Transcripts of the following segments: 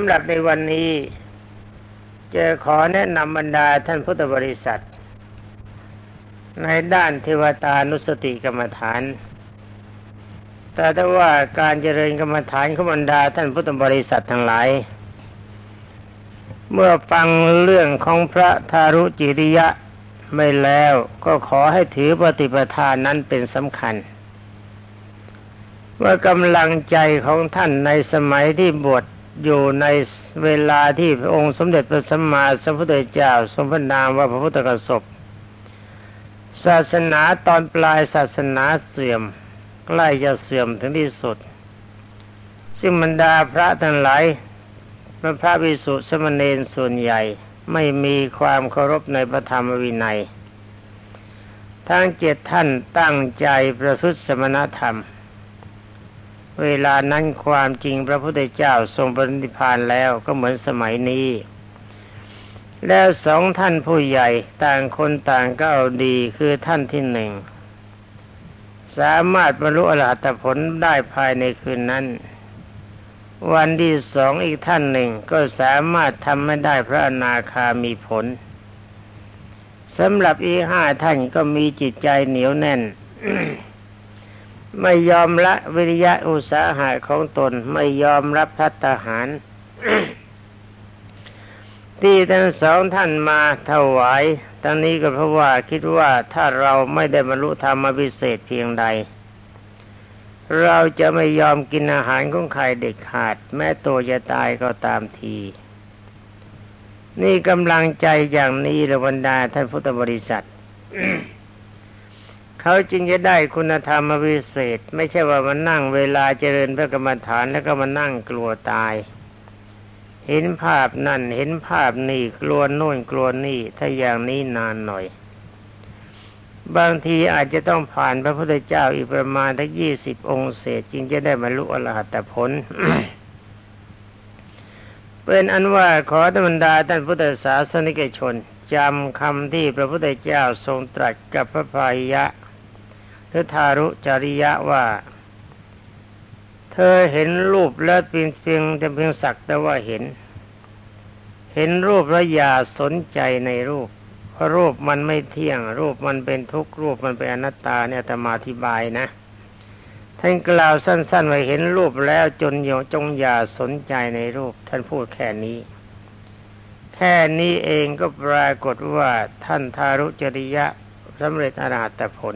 ำหรับในวันนี้จะขอแนะนำบรรดาท่านพุทธบริษัท ในด้านเทวตานุสติกรรมฐาน แต่ถ้าว่าการเจริญกรรมฐานของบรรดาท่านพุทธบริษัททั้งหลาย เมื่อฟังเรื่องของพระทารุจิริยะไม่แล้วก็ขอให้ถือปฏิปทานนั้นเป็นสำคัญ ว่ากำลังใจของท่านในสมัยที่บวช อยู่ในเวลาที่พระองค์สมเด็จพระสัมมาสัมพุทธเจ้าทรงพระนามว่าพระพุทธกสบศาสนาตอนปลายศาสนาเสื่อมใกล้จะเสื่อมถึงที่สุด ซึ่งบรรดาพระทั้งหลายพระวิสุทธิสมณเณรส่วนใหญ่ไม่มีความเคารพในพระธรรมวินัย ทั้งเจ็ดท่านตั้งใจประพฤติสมณธรรม เวลานั้นความจริงพระพุทธเจ้าทรงปรินิพานแล้วก็เหมือนสมัยนี้ แล้วสองท่านผู้ใหญ่ต่างคนต่างก็เอาดีคือท่านที่หนึ่ง สามารถบรรลุอรหัตผลได้ภายในคืนนั้น วันที่สองอีกท่านหนึ่งก็สามารถทำไม่ได้พระอนาคามีผลสำหรับอีห้าท่านก็มีจิตใจเหนียวแน่น ไม่ยอมละวิริยะอุตสาหะของตนไม่ยอมรับพัฒหาร ที่ทั้งสองท่านมาถวายทั้งนี้ก็เพราะว่าคิดว่าถ้าเราไม่ได้บรรลุธรรมพิเศษเพียงใด เราจะไม่ยอมกินอาหารของใครเด็กขาด แม้ตัวจะตายก็ตามที นี่กำลังใจอย่างนี้ระบรรดาท่านพุทธบริษัท เขาจึงจะได้คุณธรรมวิเศษ ไม่ใช่ว่ามานั่งเวลาเจริญพระกรรมฐานแล้วก็มานั่งกลัวตาย เห็นภาพนั่นเห็นภาพนี่กลัวโน่นกลัวนี่ ถ้าอย่างนี้นานหน่อย บางทีอาจจะต้องผ่านพระพุทธเจ้าอีกประมาณทั้งยี่สิบองค์เศษจึงจะได้บรรลุอรหัตผลเป็นอันว่าขอธรรมดาท่านพุทธศาสนิกชนจำคำที่พระพุทธเจ้าทรงตรัสกับพระพายะ หรือทารุจริยะว่า เธอเห็นรูปแล้วเพียงเพียงแต่เพียงสักแต่ว่าเห็น เห็นรูปแล้วอย่าสนใจในรูป เพราะรูปมันไม่เที่ยง รูปมันเป็นทุกข์รูปมันเป็นอนัตตาเนี่ยธรรมาธิบายนะท่านกล่าวสั้นๆว่าเห็นรูปแล้วจนโยจงอย่าสนใจในรูป ท่านพูดแค่นี้ แค่นี้เองก็ปรากฏว่าท่านทารุจริยะสำเร็จอรหัตผล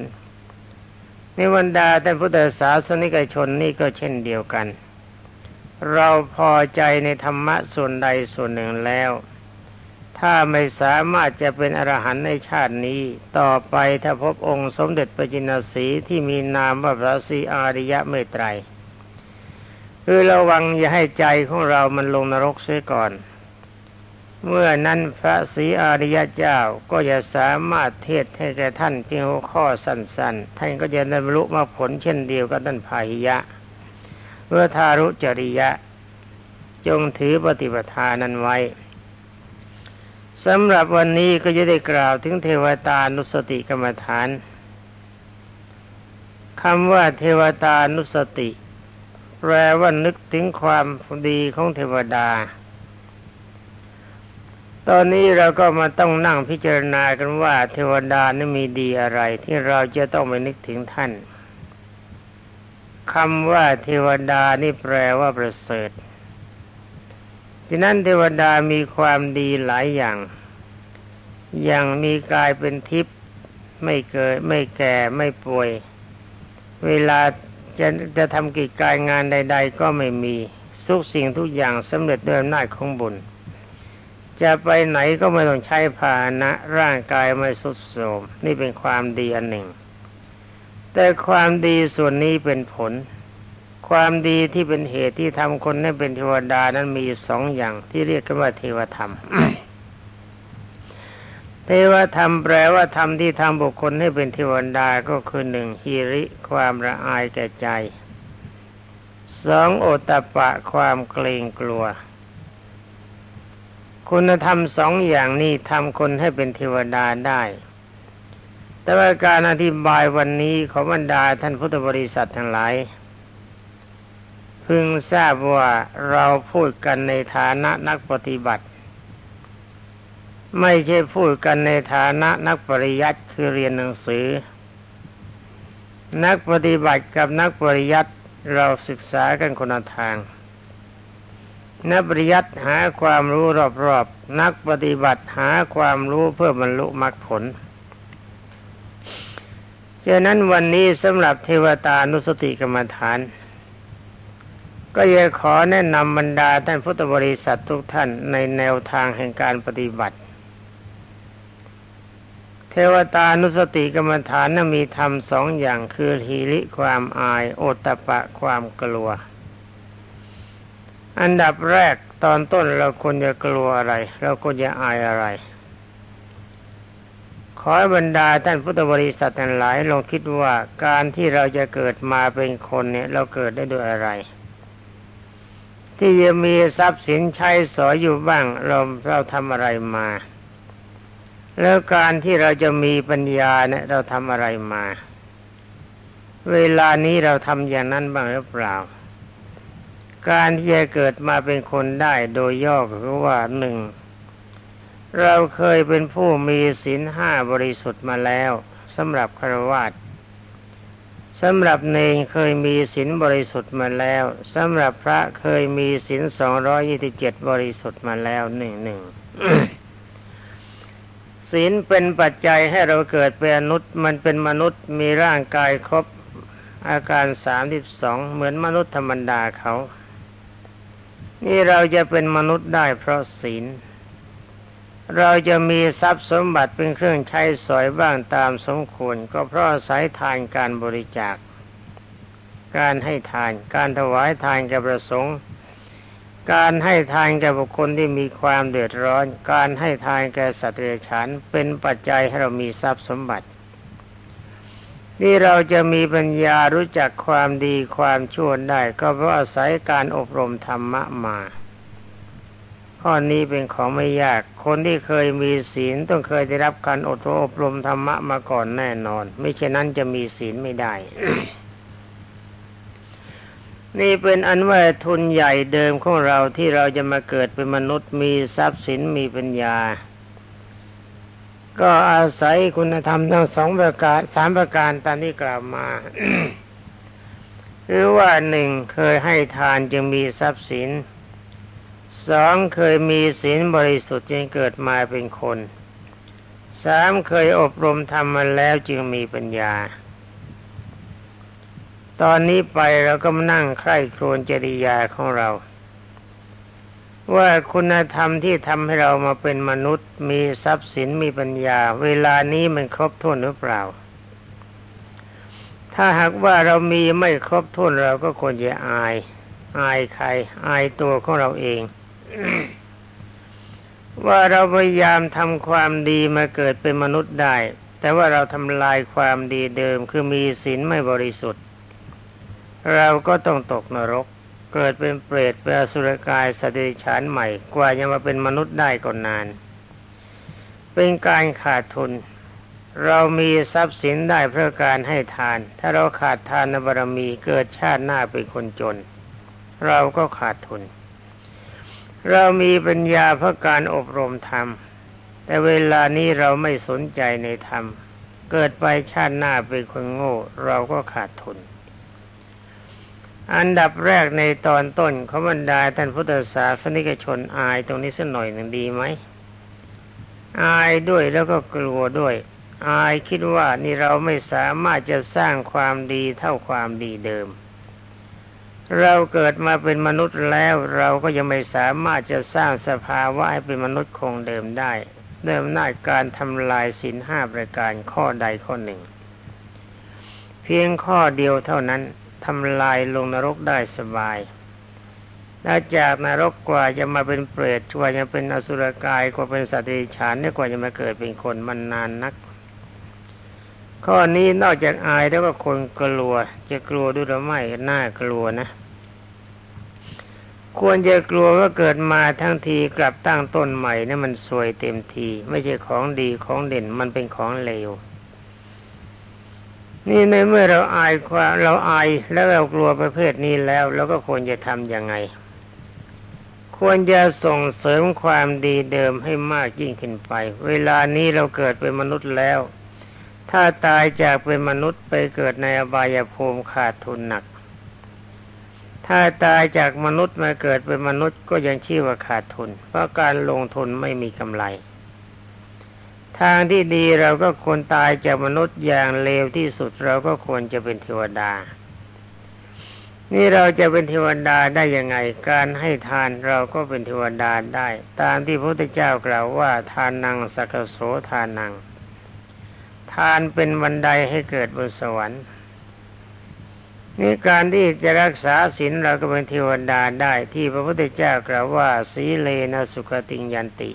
นวันดาท่านพุทธศาสนิกชนนี่ก็เช่นเดียวกัน เราพอใจในธรรมะส่วนใดส่วนหนึ่งแล้ว ถ้าไม่สามารถจะเป็นอรหันต์ในชาตินี้ ต่อไปถ้าพบองค์สมเด็จพระจินสีที่มีนามว่าพระศรีอาริยะเมตไตรคือระวังอย่าให้ใจของเรามันลงนรกเสียก่อน เมื่อนั้นพระศรีอริยเจ้าก็จะสามารถเทศให้แก่ท่านเพียงหัวข้อสั้นๆ ท่านก็จะได้บรรลุมาผลเช่นเดียวกับท่านพาหิยะเมื่อทารุจริยะ จงถือปฏิปทานั้นไว้สำหรับวันนี้ก็จะได้กล่าวถึงเทวตานุสติกรรมฐานคำว่าเทวตานุสติ แปลว่านึกถึงความดีของเทวดา ตอนนี้เราก็มาต้องนั่งพิจารณากันว่า เทวดานี่มีดีอะไร ที่เราจะต้องไปนึกถึงท่านคำว่าเทวดานี่แปลว่าประเสริฐที่นั้นเทวดามีความดีหลายอย่าง อย่างมีกายเป็นทิพย์ไม่เกิดไม่แก่ไม่ป่วย เวลาจะจะทำกิจการงานใด ๆ ก็ไม่มีทุกสิ่งทุกอย่างสำเร็จด้วยอำนาจของบุญ จะไปไหนก็ไม่ต้องใช้พาหนะ ร่างกายไม่สุดโทรมนี่เป็นความดีอันหนึ่ง แต่ความดีส่วนนี้เป็นผล ความดีที่เป็นเหตุที่ทำคนให้เป็นเทวดานั้นมีสองอย่างที่เรียกกันว่าเทวธรรม เทวธรรมแปลว่าธรรมที่ทำบุคคลให้เป็นเทวดาก็คือหนึ่งฮิริ ความละอายแก่ใจสองโอตปะความเกรงกลัว คุณธรรมสองอย่างนี้ทำคนให้เป็นเทวดาได้ แต่ว่าการอธิบายวันนี้ของบรรดาท่านพุทธบริษัททั้งหลายพึงทราบว่าเราพูดกันในฐานะนักปฏิบัติ ไม่ใช่พูดกันในฐานะนักปริยัติคือเรียนหนังสือ นักปฏิบัติกับนักปริยัติเราศึกษากันคนละทาง นักปริยัติหาความรู้รอบๆ นักปฏิบัติหาความรู้เพื่อบรรลุมรรคผลฉะนั้นวันนี้สำหรับเทวตานุสติกรรมฐาน ก็อยากขอแนะนำบรรดาท่านพุทธบริษัททุกท่านในแนวทางแห่งการปฏิบัติ เทวตานุสติกรรมฐานนั้นมีธรรมสองอย่างคือทีริความอาย โอตตะปะความกลัว อันดับแรกตอนต้นเราควรจะกลัวอะไร เราควรจะอายอะไร ขอให้บรรดาท่านพุทธบริษัททั้งหลายลองคิดว่าการที่เราจะเกิดมาเป็นคนเนี่ย เราเกิดได้ด้วยอะไร ที่จะมีทรัพย์สินใช้สอยอยู่บ้าง เราเราทำอะไรมา แล้วการที่เราจะมีปัญญาเนี่ย เราทำอะไรมา เวลานี้เราทำอย่างนั้นบ้างหรือเปล่า การที่จะเกิดมาเป็นคนได้โดยย่อคือว่าหนึ่งเราเคยเป็นผู้มีศีลห้าบริสุทธิ์มาแล้วสำหรับครวะสำหรับเนงเคยมีศีลบริสุทธิ์มาแล้วสำหรับพระเคยมีศีลสองร้อยี่สิบเจ็ดบริสุทธิ์มาแล้วหนึ่งหนึ่งศีลเป็นปัจจัยให้เราเกิดเป็นมนุษย์ มันเป็นมนุษย์มีร่างกายครบอาการสามสิบสองเหมือนมนุษย์ธรรมดาเขา นี่เราจะเป็นมนุษย์ได้เพราะศีล เราจะมีทรัพย์สมบัติเป็นเครื่องใช้สอยบ้างตามสมควร ก็เพราะสายทานการบริจาค การให้ทาน การถวายทานแก่ประสงค์การให้ทานแก่บุคคลที่มีความเดือดร้อน การให้ทานแก่สัตว์เดรัจฉานเป็นปัจจัยให้เรามีทรัพย์สมบัติ ที่เราจะมีปัญญารู้จักความดีความชั่วได้ ก็เพราะอาศัยการอบรมธรรมะมา ข้อนี้เป็นของไม่ยาก คนที่เคยมีศีลต้องเคยได้รับการอดอบรมธรรมะมาก่อนแน่นอน ไม่เช่นนั้นจะมีศีลไม่ได้ นี่เป็นอันว่าทุนใหญ่เดิมของเราที่เราจะมาเกิดเป็นมนุษย์มีทรัพย์สินมีปัญญา ก็อาศัยคุณธรรมทั้งสองประการสามประการตามที่กล่าวมาหรือว่าหนึ่งเคยให้ทานจึงมีทรัพย์สินสองเคยมีศีลบริสุทธิ์จึงเกิดมาเป็นคนสามเคยอบรมทำมาแล้วจึงมีปัญญา ตอนนี้ไปเราก็มานั่งใคร่ครวญจริยาของเรา ว่าคุณธรรมที่ทำให้เรามาเป็นมนุษย์ มีทรัพย์สินมีปัญญา เวลานี้มันครบถ้วนหรือเปล่า ถ้าหากว่าเรามีไม่ครบถ้วนเราก็ควรจะอาย อายใคร อายตัวของเราเอง ว่าเราพยายามทำความดีมาเกิดเป็นมนุษย์ได้ แต่ว่าเราทำลายความดีเดิมคือมีศีลไม่บริสุทธิ์ เราก็ต้องตกนรก เกิดเป็นเปรตเป็นอสุรกายสติฉานใหม่กว่าจะมาเป็นมนุษย์ได้ก็นนาน เป็นการขาดทุน เรามีทรัพย์สินได้เพราะการให้ทาน ถ้าเราขาดทานบารมีเกิดชาติหน้าเป็นคนจน เราก็ขาดทุน เรามีปัญญาเพราะการอบรมธรรม แต่เวลานี้เราไม่สนใจในธรรม เกิดไปชาติหน้าเป็นคนโง่ เราก็ขาดทุน อันดับแรกในตอนต้นเขาบรรดาท่านพุทธศาสนิกชนอายตรงนี้สักหน่อยหนึ่งดีไหม อายด้วยแล้วก็กลัวด้วย อายคิดว่านี่เราไม่สามารถจะสร้างความดีเท่าความดีเดิม เราเกิดมาเป็นมนุษย์แล้วเราก็ยังไม่สามารถจะสร้างสภาวะให้เป็นมนุษย์คงเดิมได้เริ่มหน้าการทำลายสินห้าประการข้อใดข้อหนึ่ง เพียงข้อเดียวเท่านั้น ทำลายลงนรกได้สบายแล้วจากนรกกว่าจะมาเป็นเปรตกว่าจะเป็นอสุรกายกว่าเป็นสัตว์ดิฉานเนี่ยกว่าจะมาเกิดเป็นคนมันนานนัก ข้อนี้นอกจากอายแล้วก็คนกลัว จะกลัวด้วยหรือไม่น่ากลัวนะ ควรจะกลัวว่าเกิดมาทั้งทีกลับตั้งต้นใหม่นี่มันสวยเต็มที ไม่ใช่ของดีของเด่นมันเป็นของเลว นี่ในเมื่อเราอายความเราอายแล้วเรากลัวประเภทนี้แล้วเราก็ควรจะทำยังไง ควรจะส่งเสริมความดีเดิมให้มากยิ่งขึ้นไป เวลานี้เราเกิดเป็นมนุษย์แล้ว ถ้าตายจากเป็นมนุษย์ไปเกิดในอบายภูมิขาดทุนหนัก ถ้าตายจากมนุษย์มาเกิดเป็นมนุษย์ก็ยังชื่อว่าขาดทุน เพราะการลงทุนไม่มีกำไร ทางที่ดีเราก็ควรตายจากมนุษย์อย่างเลวที่สุดเราก็ควรจะเป็นเทวดา นี่เราจะเป็นเทวดาได้ยังไง การให้ทานเราก็เป็นเทวดาได้ ตามที่พระพุทธเจ้ากล่าวว่าทานนังสักโสทานนัง ทานเป็นบันไดให้เกิดบนสวรรค์นี่การที่จะรักษาศีลเราก็เป็นเทวดาได้ที่พระพุทธเจ้ากล่าวว่า สีเลนะสุขติงยันติ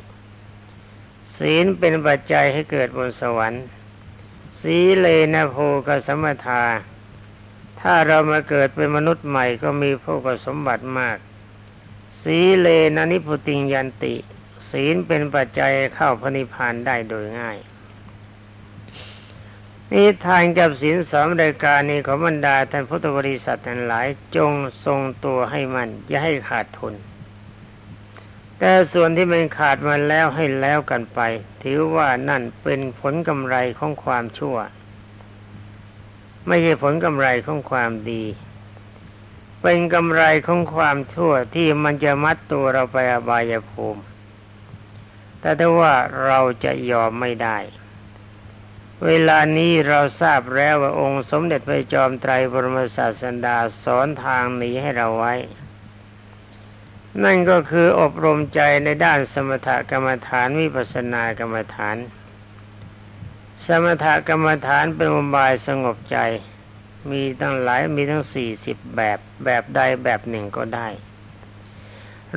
ศีลเป็นปัจจัยให้เกิดบนสวรรค์สีเลนะโภกสมทา ถ้าเรามาเกิดเป็นมนุษย์ใหม่ก็มีโภกสมบัติมาก สีเลนะนิพุติงยันติ ศีลเป็นปัจจัยเข้าพระนิพพานได้โดยง่ายนี่ทานกับศีลสองรายการนี้ของบรรดาท่านพุทธบริษัททั้งหลายจงทรงตัวให้มันอย่าให้ขาดทุน แต่ส่วนที่มันขาดมาแล้วให้แล้วกันไป ถือว่านั่นเป็นผลกำไรของความชั่ว ไม่ใช่ผลกำไรของความดี เป็นกำไรของความชั่วที่มันจะมัดตัวเราไปอบายภูมิ แต่ถ้าว่าเราจะยอมไม่ได้ เวลานี้เราทราบแล้วว่าองค์สมเด็จพระจอมไตรบรมศาสดาสอนทางหนีให้เราไว้ นั่นก็คืออบรมใจในด้านสมถกรรมฐานวิปัสสนากรรมฐาน สมถกรรมฐานเป็นอุบายสงบใจ มีตั้งหลายมีทั้งสี่สิบแบบแบบใดแบบหนึ่งก็ได้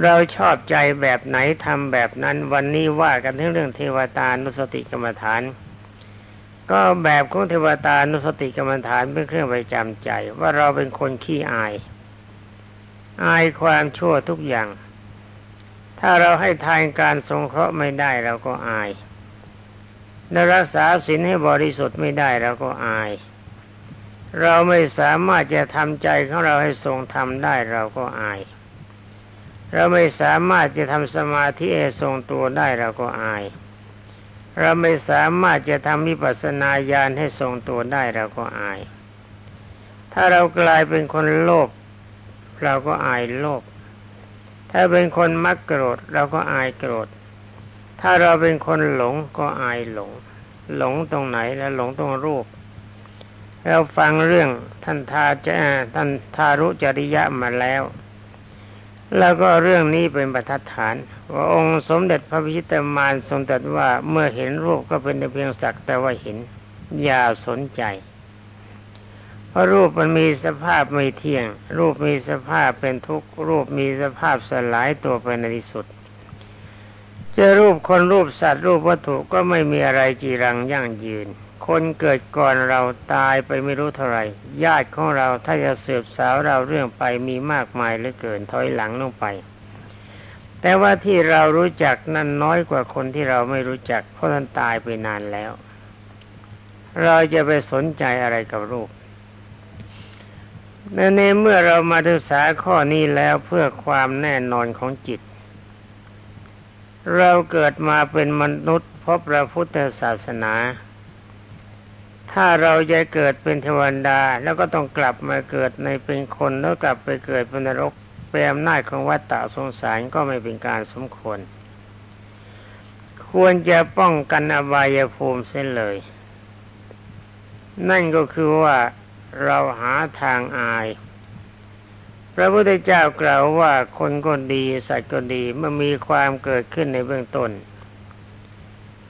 เราชอบใจแบบไหนทำแบบนั้น วันนี้ว่ากันถึงเรื่องเทวตานุสติกรรมฐาน ก็แบบของเทวตานุสติกรรมฐานเป็นเครื่องประจำใจ ว่าเราเป็นคนขี้อาย อายความชั่วทุกอย่าง ถ้าเราให้ทานการสงเคราะห์ไม่ได้เราก็อายเรารักษาศีลให้บริสุทธิ์ไม่ได้เราก็อาย เราไม่สามารถจะทำใจของเราให้ทรงธรรมได้เราก็อาย เราไม่สามารถจะทำสมาธิให้ทรงตัวได้เราก็อาย เราไม่สามารถจะทำวิปัสสนาญาณให้ทรงตัวได้เราก็อาย ถ้าเรากลายเป็นคนโลภ เราก็อายโลภถ้าเป็นคนมักโกรธเราก็อายโกรธ ถ้าเราเป็นคนหลงก็อายหลง หลงตรงไหนแล้วหลงตรงรูป เราฟังเรื่องท่านทาจะท่านทารุจริยะมาแล้ว แล้วก็เรื่องนี้เป็นประทัดฐาน ว่าองค์สมเด็จพระพิชิตมารทรงตรัสว่าเมื่อเห็นรูปก็เป็นเพียงสักแต่ว่าเห็น อย่าสนใจ เพราะรูปมันมีสภาพไม่เที่ยง รูปมีสภาพเป็นทุกข์ รูปมีสภาพสลายตัวไปในที่สุดจะรูปคนรูปสัตว์รูปวัตถุก็ไม่มีอะไรจีรังยั่งยืน คนเกิดก่อนเราตายไปไม่รู้เท่าไหร่ญาติของเราถ้าจะสืบสาวเราเรื่องไปมีมากมายเหลือเกินถอยหลังลงไป แต่ว่าที่เรารู้จักนั้นน้อยกว่าคนที่เราไม่รู้จักเพราะท่านตายไปนานแล้ว เราจะไปสนใจอะไรกับรูป ในในเมื่อเรามาศึกษาข้อนี้แล้วเพื่อความแน่นอนของจิต เราเกิดมาเป็นมนุษย์พบพระพุทธศาสนา ถ้าเราจะเกิดเป็นเทวดาแล้วก็ต้องกลับมาเกิดในเป็นคนแล้วกลับไปเกิดเป็นนรกเป็นอำนาจของวัฏฏะสงสารก็ไม่เป็นการสมควร ควรจะป้องกันอบายภูมิเส้นเลย นั่นก็คือว่า เราหาทางอาย พระพุทธเจ้ากล่าวว่าคนก็ดีสัตว์ก็ดีเมื่อมีความเกิดขึ้นในเบื้องต้น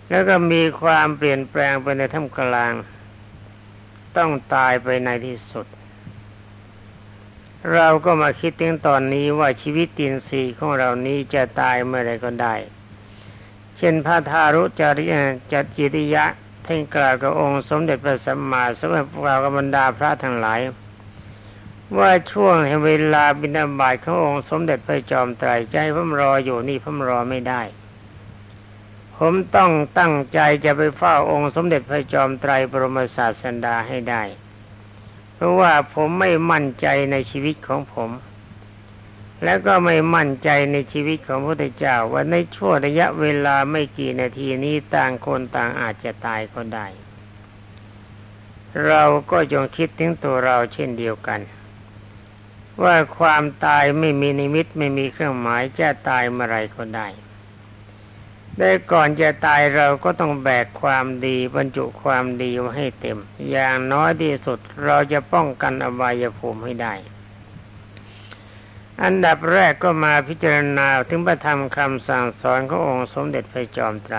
แล้วก็มีความเปลี่ยนแปลงไปในท่ามกลาง ต้องตายไปในที่สุด เราก็มาคิดถึงตอนนี้ว่าชีวิตตินสีของเรานี้จะตายเมื่อไรก็ได้ เช่นพระทารุจริยจจิริยะ ท่านกล่าวกับองค์สมเด็จพระสัมมาสัมพุทธกล่ากับบรรดาพระทั้งหลาย ว่าช่วงเวลาบิณฑบาตขององค์สมเด็จพระจอมไตรใจผมรออยู่นี่ผมรอไม่ได้ ผมต้องตั้งใจจะไปเฝ้าองค์สมเด็จพระจอมไตรบรมศาสันดาให้ได้ เพราะว่าผมไม่มั่นใจในชีวิตของผม แล้วก็ไม่มั่นใจในชีวิตของพระพุทธเจ้าว่าในช่วงระยะเวลาไม่กี่นาทีนี้ต่างคนต่างอาจจะตายก็ได้ เราก็จงคิดถึงตัวเราเช่นเดียวกัน ว่าความตายไม่มีนิมิตไม่มีเครื่องหมายจะตายเมื่อไรก็ได้ได้ก่อนจะตายเราก็ต้องแบกความดีบรรจุความดีไว้ให้เต็ม อย่างน้อยที่สุดเราจะป้องกันอบายภูมิให้ได้ อันดับแรกก็มาพิจารณาถึงพระธรรมคำสั่งสอนขององค์สมเด็จพระจอมไตร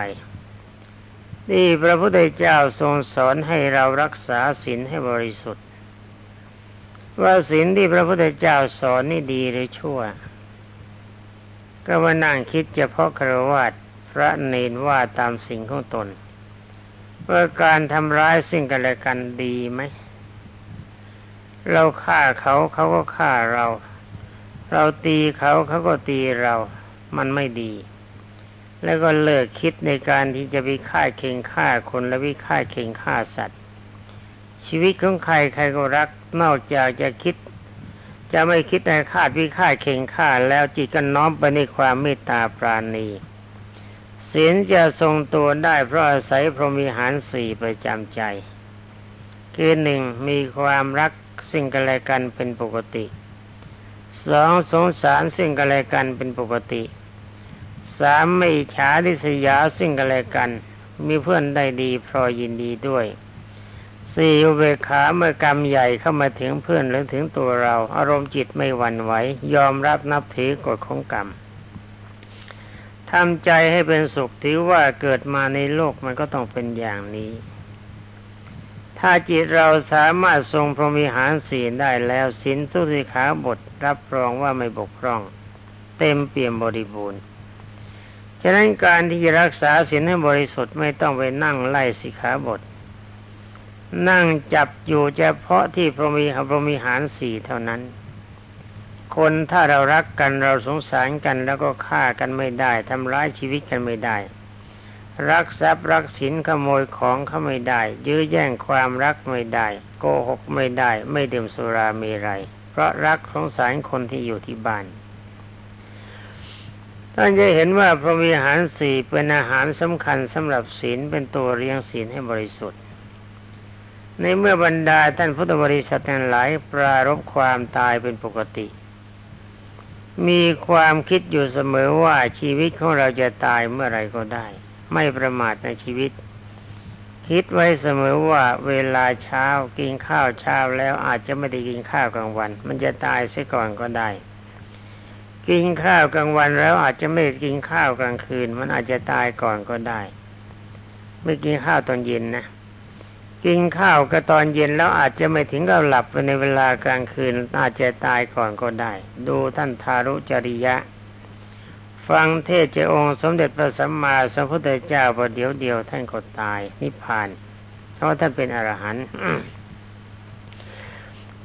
นี่พระพุทธเจ้าทรงสอนให้เรารักษาศีลให้บริสุทธิ์ ว่าศีลที่พระพุทธเจ้าสอนนี่ดีหรือชั่ว ก็มานั่งคิดเฉพาะครวญพระเนนว่าตามสิ่งของตนว่าการทำร้ายสิ่งกันและกันดีไหม เราฆ่าเขาเขาก็ฆ่าเรา เราตีเขาเขาก็ตีเรามันไม่ดี แล้วก็เลิกคิดในการที่จะไปฆ่าเข่งฆ่าคนและวิฆ่าเข่งฆ่าสัตว์ ชีวิตของใครใครก็รักนอกจากจะคิด จะไม่คิดในฆ่าวิฆ่าเข่งฆ่าแล้วจิตก็น้อมไปในความเมตตาปราณีศีลจะทรงตัวได้เพราะอาศัยพรหมิหารสี่ประจำใจ คือหนึ่งมีความรักสิ่งกันและกันเป็นปกติ สองสงสารสิ่งกันและกันเป็นปกติสามไม่ฉาดิสยาสิ่งกันและกัน มีเพื่อนได้ดีพรอยินดีด้วยสี่อุเบกขาเมื่อกรรมใหญ่เข้ามาถึงเพื่อนหรือถึงตัวเรา อารมณ์จิตไม่หวั่นไหวยอมรับนับถือกฎของกรรมทำใจให้เป็นสุขถือว่าเกิดมาในโลกมันก็ต้องเป็นอย่างนี้ ถ้าจิตเราสามารถทรงพรหมิหารศีลได้แล้วศีลสุสิขาบทรับรองว่าไม่บกพร่อง เต็มเปี่ยมบริบูรณ์ฉะนั้นการที่รักษาศีลให้บริสุทธิ์ไม่ต้องไปนั่งไล่สิขาบท นั่งจับอยู่เฉพาะที่พรหมิพรหมิหารสี่เท่านั้น คนถ้าเรารักกันเราสงสารกันแล้วก็ฆ่ากันไม่ได้ทำร้ายชีวิตกันไม่ได้ รักทรัพย์รักสินขโมยของเขาไม่ได้ ยื้อแย่งความรักไม่ได้ โกหกไม่ได้ ไม่ดื่มสุราเมรัยเพราะรักสงสารคนที่อยู่ที่บ้านท่านจะเห็นว่าพระวิหารสี่เป็นอาหารสำคัญสำหรับศีลเป็นตัวเรียงศีลให้บริสุทธิ์ ในเมื่อบรรดาท่านพุทธบริษัททั้งหลายปรารบความตายเป็นปกติ มีความคิดอยู่เสมอว่าชีวิตของเราจะตายเมื่อไรก็ได้ ไม่ประมาทในชีวิต คิดไว้เสมอว่าเวลาเช้ากินข้าวเช้าแล้วอาจจะไม่ได้กินข้าวกลางวัน มันจะตายเสียก่อนก็ได้ กินข้าวกลางวันแล้วอาจจะไม่กินข้าวกลางคืน มันอาจจะตายก่อนก็ได้ ไม่กินข้าวตอนเย็นนะกินข้าวก็ตอนเย็นแล้วอาจจะไม่ถึงกับหลับในเวลากลางคืน อาจจะตายก่อนก็ได้ ดูท่านทารุจริยะ ฟังเทศเจ้าองค์สมเด็จพระสัมมาสัมพุทธเจ้าประเดี๋ยวเดียวท่านก็ตายนิพพาน เพราะท่านเป็นอรหันต์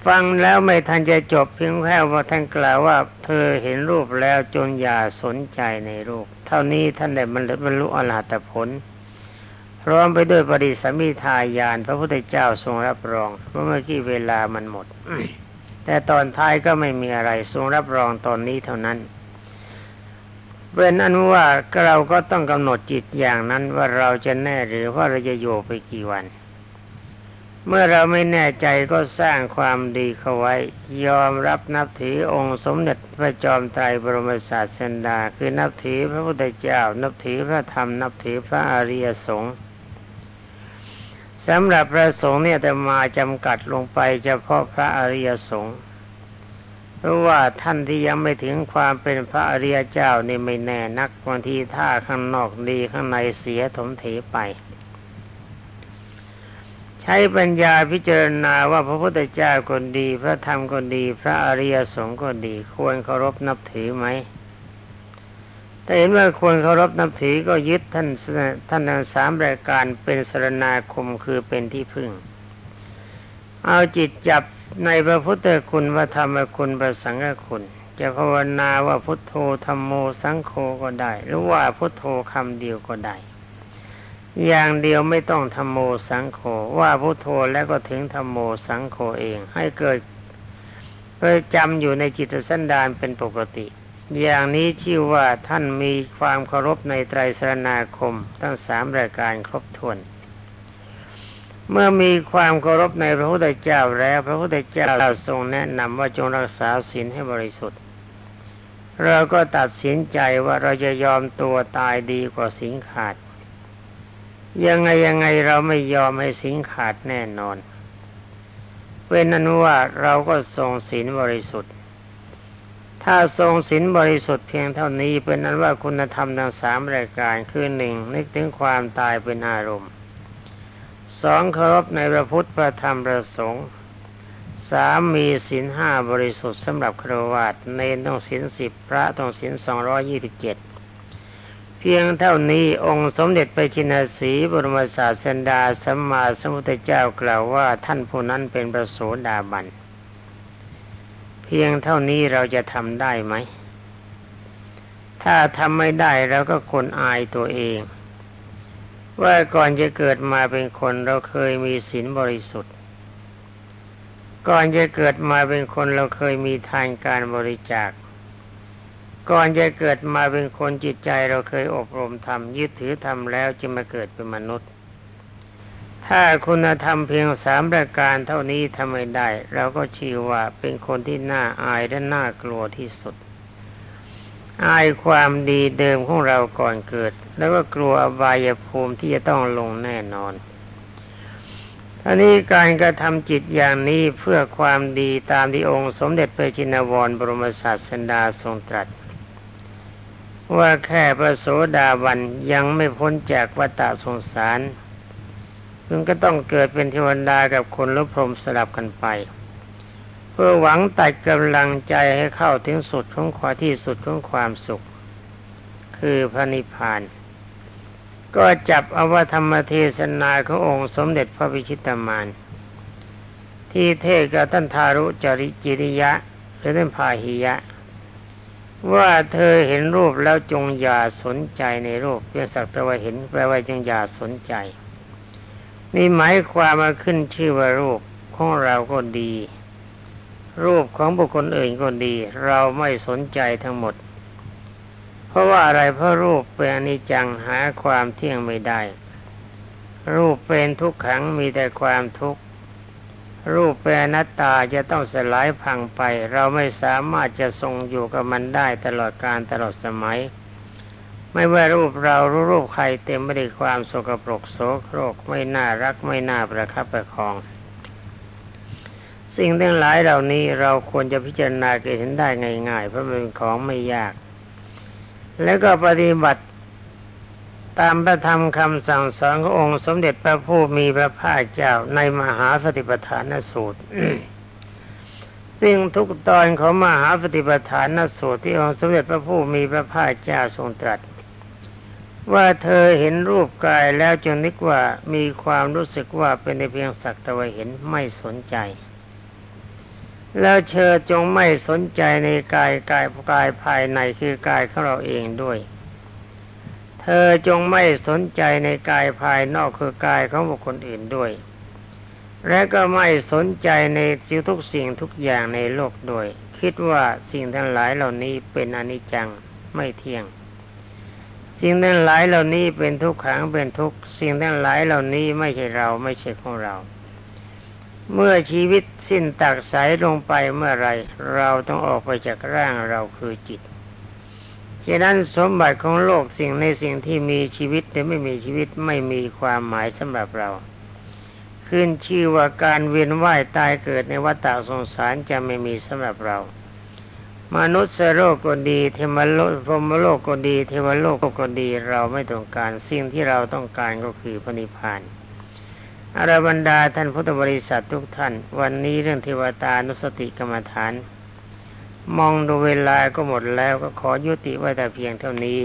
ฟังแล้วไม่ทันจะจบเพียงแค่ว่าท่านกล่าวว่า เธอเห็นรูปแล้วจนอย่าสนใจในรูป เท่านี้ท่านได้บรรลุอรหัตผลพร้อมไปด้วยปริสมิทายาน พระพุทธเจ้าทรงรับรองเพราะเมื่อกี้เวลามันหมด แต่ตอนท้ายก็ไม่มีอะไรทรงรับรองตอนนี้เท่านั้น เป็นอันว่าเราก็ต้องกำหนดจิตอย่างนั้นว่าเราจะแน่หรือว่าเราจะอยู่ไปกี่วัน เมื่อเราไม่แน่ใจก็สร้างความดีเข้าไว้ ยอมรับนับถือองค์สมเด็จพระจอมไตรบรมศาสดา คือนับถือพระพุทธเจ้า นับถือพระธรรม นับถือพระอริยสงฆ์สำหรับพระสงฆ์เนี่ยแต่มาจำกัดลงไปเฉพาะพระอริยสงฆ์ เพราะว่าท่านที่ยังไม่ถึงความเป็นพระอริยเจ้านี่ไม่แน่นักบางทีท่าข้างนอกดีข้างในเสียถมเถไป ใช้ปัญญาพิจารณาว่าพระพุทธเจ้าคนดี พระธรรมคนดี พระอริยสงฆ์ก็ดี ควรเคารพนับถือไหมถ้าเห็นว่าควรเคารพนับถือก็ยึดท่านท่านทั้งสามรายการเป็นสรณาคมคือเป็นที่พึ่ง เอาจิตจับ ในพระพุทธคุณพระธรรมคุณพระสังฆคุณจะภาวนาว่าพุทโธธรรมโมสังโฆก็ได้ หรือว่าพุทโธคำเดียวก็ได้ อย่างเดียวไม่ต้องธรรมโมสังโฆว่าพุทโธแล้วก็ถึงธรรมโมสังโฆเอง ให้เกิดประจำอยู่ในจิตสันดานเป็นปกติ อย่างนี้ชื่อว่าท่านมีความเคารพในไตรสรณาคมทั้งสามรายการครบถ้วน เมื่อมีความเคารพในพระพุทธเจ้าแล้ว พระพุทธเจ้าทรงแนะนำว่าจงรักษาศีลให้บริสุทธิ์ เราก็ตัดสินใจว่าเราจะยอมตัวตายดีกว่าสิงขาด ยังไงยังไงเราไม่ยอมให้สิงขาดแน่นอนเป็นนั้นว่าเราก็ทรงศีลบริสุทธิ์ ถ้าทรงศีลบริสุทธิ์เพียงเท่านี้เป็นนั้นว่าคุณธรรมทั้งสามรายการคือหนึ่งนึกถึงความตายเป็นอารมณ์ สองเคารพในพระพุทธพระธรรมพระสงฆ์สามมีศีลห้าบริสุทธิ์สำหรับครวญในต้องศีลสิบพระต้องศีลสองร้อยี่สิบเจ็ดเพียงเท่านี้องค์สมเด็จไปชินสีบรมศาสดาสัมมาสัมพุทธเจ้ากล่าวว่าท่านผู้นั้นเป็นประโสดาบัน เพียงเท่านี้เราจะทำได้ไหม ถ้าทำไม่ได้เราก็คนอายตัวเอง ว่าก่อนจะเกิดมาเป็นคนเราเคยมีศีลบริสุทธิ์ ก่อนจะเกิดมาเป็นคนเราเคยมีทานการบริจาค ก่อนจะเกิดมาเป็นคนจิตใจเราเคยอบรมทำยึดถือทำแล้วจึงมาเกิดเป็นมนุษย์ ถ้าคุณธรรมเพียงสามประการเท่านี้ทำไม่ได้ เราก็ชื่อว่าเป็นคนที่น่าอายและน่ากลัวที่สุด อายความดีเดิมของเราก่อนเกิด แล้วก็กลัวอบายภูมิที่จะต้องลงแน่นอนอันนี้การกระทำจิตอย่างนี้เพื่อความดีตามที่องค์สมเด็จพระจินวรบรมศาสดาทรงตรัส ว่าแค่พระโสดาบันยังไม่พ้นจากวัฏสงสารมึงก็ต้องเกิดเป็นเทวดากับคนลุพรมสลับกันไป พื่อหวังตัดกำลังใจให้เข้าถึงสุดของความที่สุดของความสุข คือพระนิพพาน ก็จับอวธรรมเทศนาขององค์สมเด็จพระวิชิตามาน ที่เทศกับท่านทารุจริจิริยะ หรือท่านพาหิยะ ว่าเธอเห็นรูปแล้วจงอย่าสนใจในรูปเพียงสักแต่ว่าเห็นแปลว่าจงอย่าสนใจ นี่หมายความมาขึ้นชื่อว่ารูปของเราก็ดี รูปของบุคคลอื่นก็ดี เราไม่สนใจทั้งหมด เพราะว่าอะไรเพราะรูปเป็นอนิจจังหาความเที่ยงไม่ได้ รูปเป็นทุกขังมีแต่ความทุกข์รูปเป็นอนัตตาจะต้องสลายพังไป เราไม่สามารถจะทรงอยู่กับมันได้ตลอดการตลอดสมัย ไม่ว่ารูปเรารูรูปใครเต็มไปด้วยความโสกปรกโสโครกไม่น่ารักไม่น่าประคับประคอง สิ่งทั้งหลายเหล่านี้เราควรจะพิจารณาเห็นได้ง่ายๆเพราะมันเป็นของไม่ยาก แล้วก็ปฏิบัติตามพระธรรมคำสั่งสอนขององค์สมเด็จพระผู้มีพระภาคเจ้าในมหาสติปัฏฐานสูตร ซึ่งทุกตอนของมหาสติปัฏฐานสูตรที่องค์สมเด็จพระผู้มีพระภาคเจ้าทรงตรัส ว่าเธอเห็นรูปกายแล้วจงนึกว่ามีความรู้สึกว่าเป็นในเพียงสักตะวันเห็นไม่สนใจ แล้วเธอจงไม่สนใจในกายกายกายภายในคือกายของเราเองด้วย เธอจงไม่สนใจในกายภายนอกคือกายของบุคคลอื่นด้วย และก็ไม่สนใจในสิ่งทุกสิ่งทุกอย่างในโลกด้วย คิดว่าสิ่งทั้งหลายเหล่านี้เป็นอนิจจังไม่เที่ยง สิ่งทั้งหลายเหล่านี้เป็นทุกขังเป็นทุกสิ่งทั้งหลายเหล่านี้ไม่ใช่เราไม่ใช่ของเรา เมื่อชีวิตสิ้นตักสายลงไปเมื่อไรเราต้องออกไปจากร่างเราคือจิตฉะนั้นสมบัติของโลกสิ่งในสิ่งที่มีชีวิตแต่ไม่มีชีวิตไม่มีความหมายสำหรับเรา ขึ้นชื่อว่าการเวียนว่ายตายเกิดในวัฏสงสารจะไม่มีสำหรับเรา มนุษย์โลกก็ดีเทวโลกพรมโลกก็ดี เทวโลกก็ดีเราไม่ต้องการสิ่งที่เราต้องการก็คือพระนิพพาน อรบรรดาท่านพุทธบริษัททุกท่าน วันนี้เรื่องเทวตานุสติกรรมฐาน มองดูเวลาก็หมดแล้วก็ขอยุติไว้แต่เพียงเท่านี้